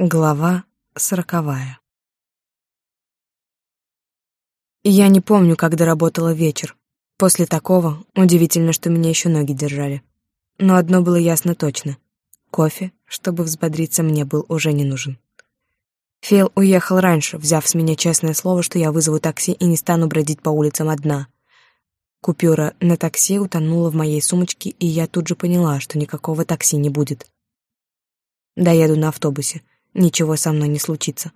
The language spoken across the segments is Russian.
Глава сороковая. Я не помню, как доработала вечер. После такого удивительно, что меня еще ноги держали. Но одно было ясно точно. Кофе, чтобы взбодриться, мне был уже не нужен. Фейл уехал раньше, взяв с меня честное слово, что я вызову такси и не стану бродить по улицам одна. Купюра на такси утонула в моей сумочке, и я тут же поняла, что никакого такси не будет. Доеду на автобусе — ничего со мной не случится,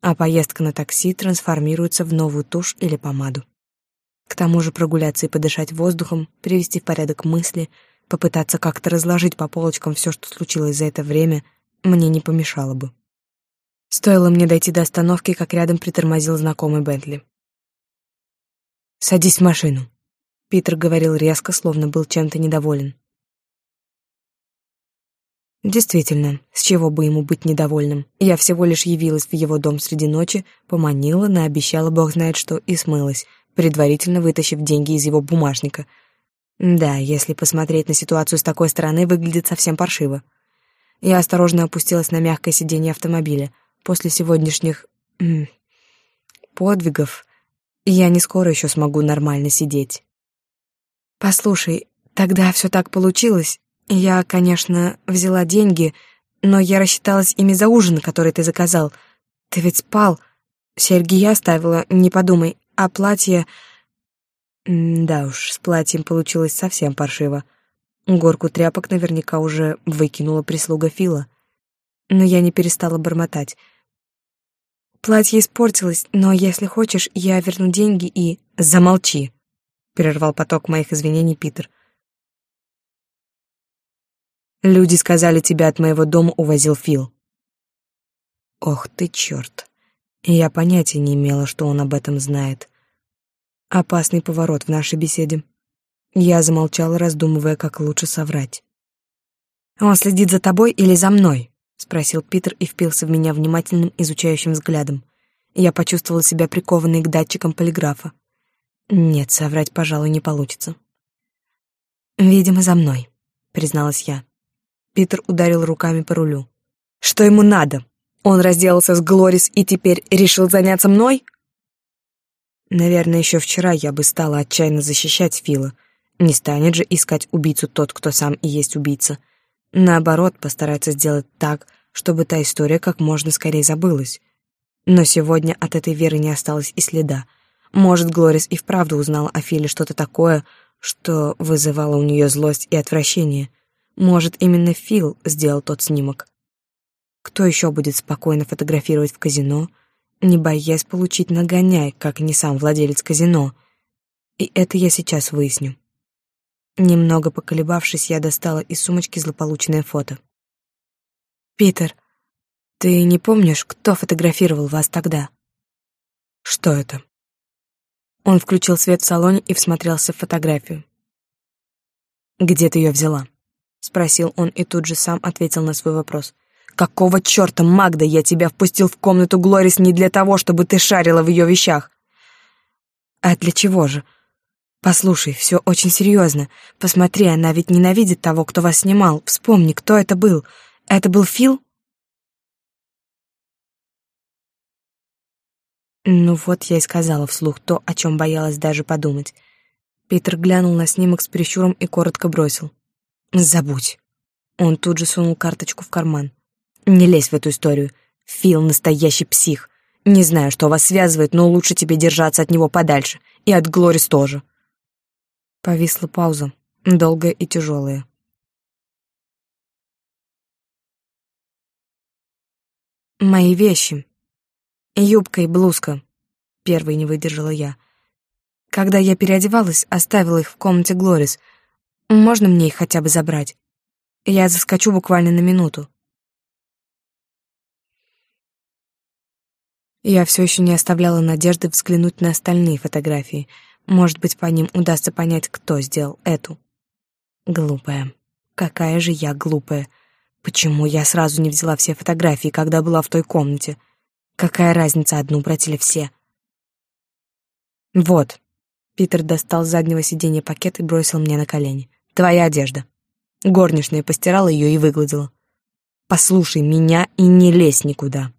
а поездка на такси трансформируется в новую тушь или помаду. К тому же прогуляться и подышать воздухом, привести в порядок мысли, попытаться как-то разложить по полочкам все, что случилось за это время, мне не помешало бы. Стоило мне дойти до остановки, как рядом притормозил знакомый Бентли. «Садись в машину», — Питер говорил резко, словно был чем-то недоволен. Действительно, с чего бы ему быть недовольным? Я всего лишь явилась в его дом среди ночи, поманила, наобещала бог знает что и смылась, предварительно вытащив деньги из его бумажника. Да, если посмотреть на ситуацию с такой стороны, выглядит совсем паршиво. Я осторожно опустилась на мягкое сиденье автомобиля. После сегодняшних... подвигов я не скоро еще смогу нормально сидеть. «Послушай, тогда все так получилось, я, конечно, взяла деньги, но я рассчиталась ими за ужин, который ты заказал. Ты ведь спал. Серьги я оставила, не подумай. А платье... да уж, с платьем получилось совсем паршиво. Горку тряпок наверняка уже выкинула прислуга Фила. Но я не перестала бормотать. Платье испортилось, но если хочешь, я верну деньги и... Замолчи, прервал поток моих извинений Питер. Люди сказали, тебя от моего дома увозил Фил. Ох ты черт! Я понятия не имела, что он об этом знает. Опасный поворот в нашей беседе. Я замолчала, раздумывая, как лучше соврать. «Он следит за тобой или за мной?» — спросил Питер и впился в меня внимательным, изучающим взглядом. Я почувствовала себя прикованной к датчикам полиграфа. Нет, соврать, пожалуй, не получится. «Видимо, за мной», — призналась я. Питер ударил руками по рулю. «Что ему надо? Он разделался с Глорис и теперь решил заняться мной?» Наверное, еще вчера я бы стала отчаянно защищать Фила. Не станет же искать убийцу тот, кто сам и есть убийца. Наоборот, постарается сделать так, чтобы та история как можно скорее забылась. Но сегодня от этой веры не осталось и следа. Может, Глорис и вправду узнала о Филе что-то такое, что вызывало у нее злость и отвращение. Может, именно Фил сделал тот снимок. Кто еще будет спокойно фотографировать в казино, не боясь получить нагоняй, как не сам владелец казино? И это я сейчас выясню. Немного поколебавшись, я достала из сумочки злополучное фото. «Питер, ты не помнишь, кто фотографировал вас тогда?» «Что это?» Он включил свет в салоне и всмотрелся в фотографию. «Где ты ее взяла?» — спросил он и тут же сам ответил на свой вопрос. «Какого черта, Магда, я тебя впустил в комнату Глорис не для того, чтобы ты шарила в ее вещах?» «А для чего же?» «Послушай, все очень серьезно. Посмотри, она ведь ненавидит того, кто вас снимал. Вспомни, кто это был. Это был Фил?» Ну вот я и сказала вслух то, о чем боялась даже подумать. Питер глянул на снимок с прищуром и коротко бросил. Забудь. Он тут же сунул карточку в карман. Не лезь в эту историю. Фил настоящий псих. Не знаю, что вас связывает, но лучше тебе держаться от него подальше. И от Глорис тоже. Повисла пауза, долгая и тяжелая. Мои вещи. Юбка и блузка. Первой не выдержала я. Когда я переодевалась, оставила их в комнате Глорис — можно мне их хотя бы забрать? Я заскочу буквально на минуту. Я все еще не оставляла надежды взглянуть на остальные фотографии. Может быть, по ним удастся понять, кто сделал эту. Глупая. Какая же я глупая. Почему я сразу не взяла все фотографии, когда была в той комнате? Какая разница, одну брать или все? Вот. Питер достал с заднего сиденья пакет и бросил мне на колени. Твоя одежда. Горничная постирала ее и выгладила. Послушай меня и не лезь никуда.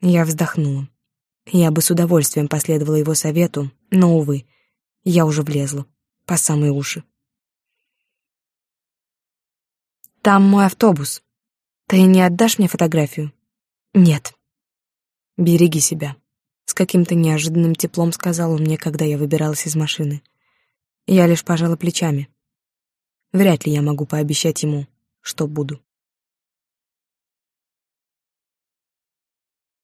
Я вздохнула. Я бы с удовольствием последовала его совету, но, увы, я уже влезла по самые уши. «Там мой автобус. Ты не отдашь мне фотографию?» «Нет». «Береги себя», — с каким-то неожиданным теплом сказал он мне, когда я выбиралась из машины. Я лишь пожала плечами. Вряд ли я могу пообещать ему, что буду.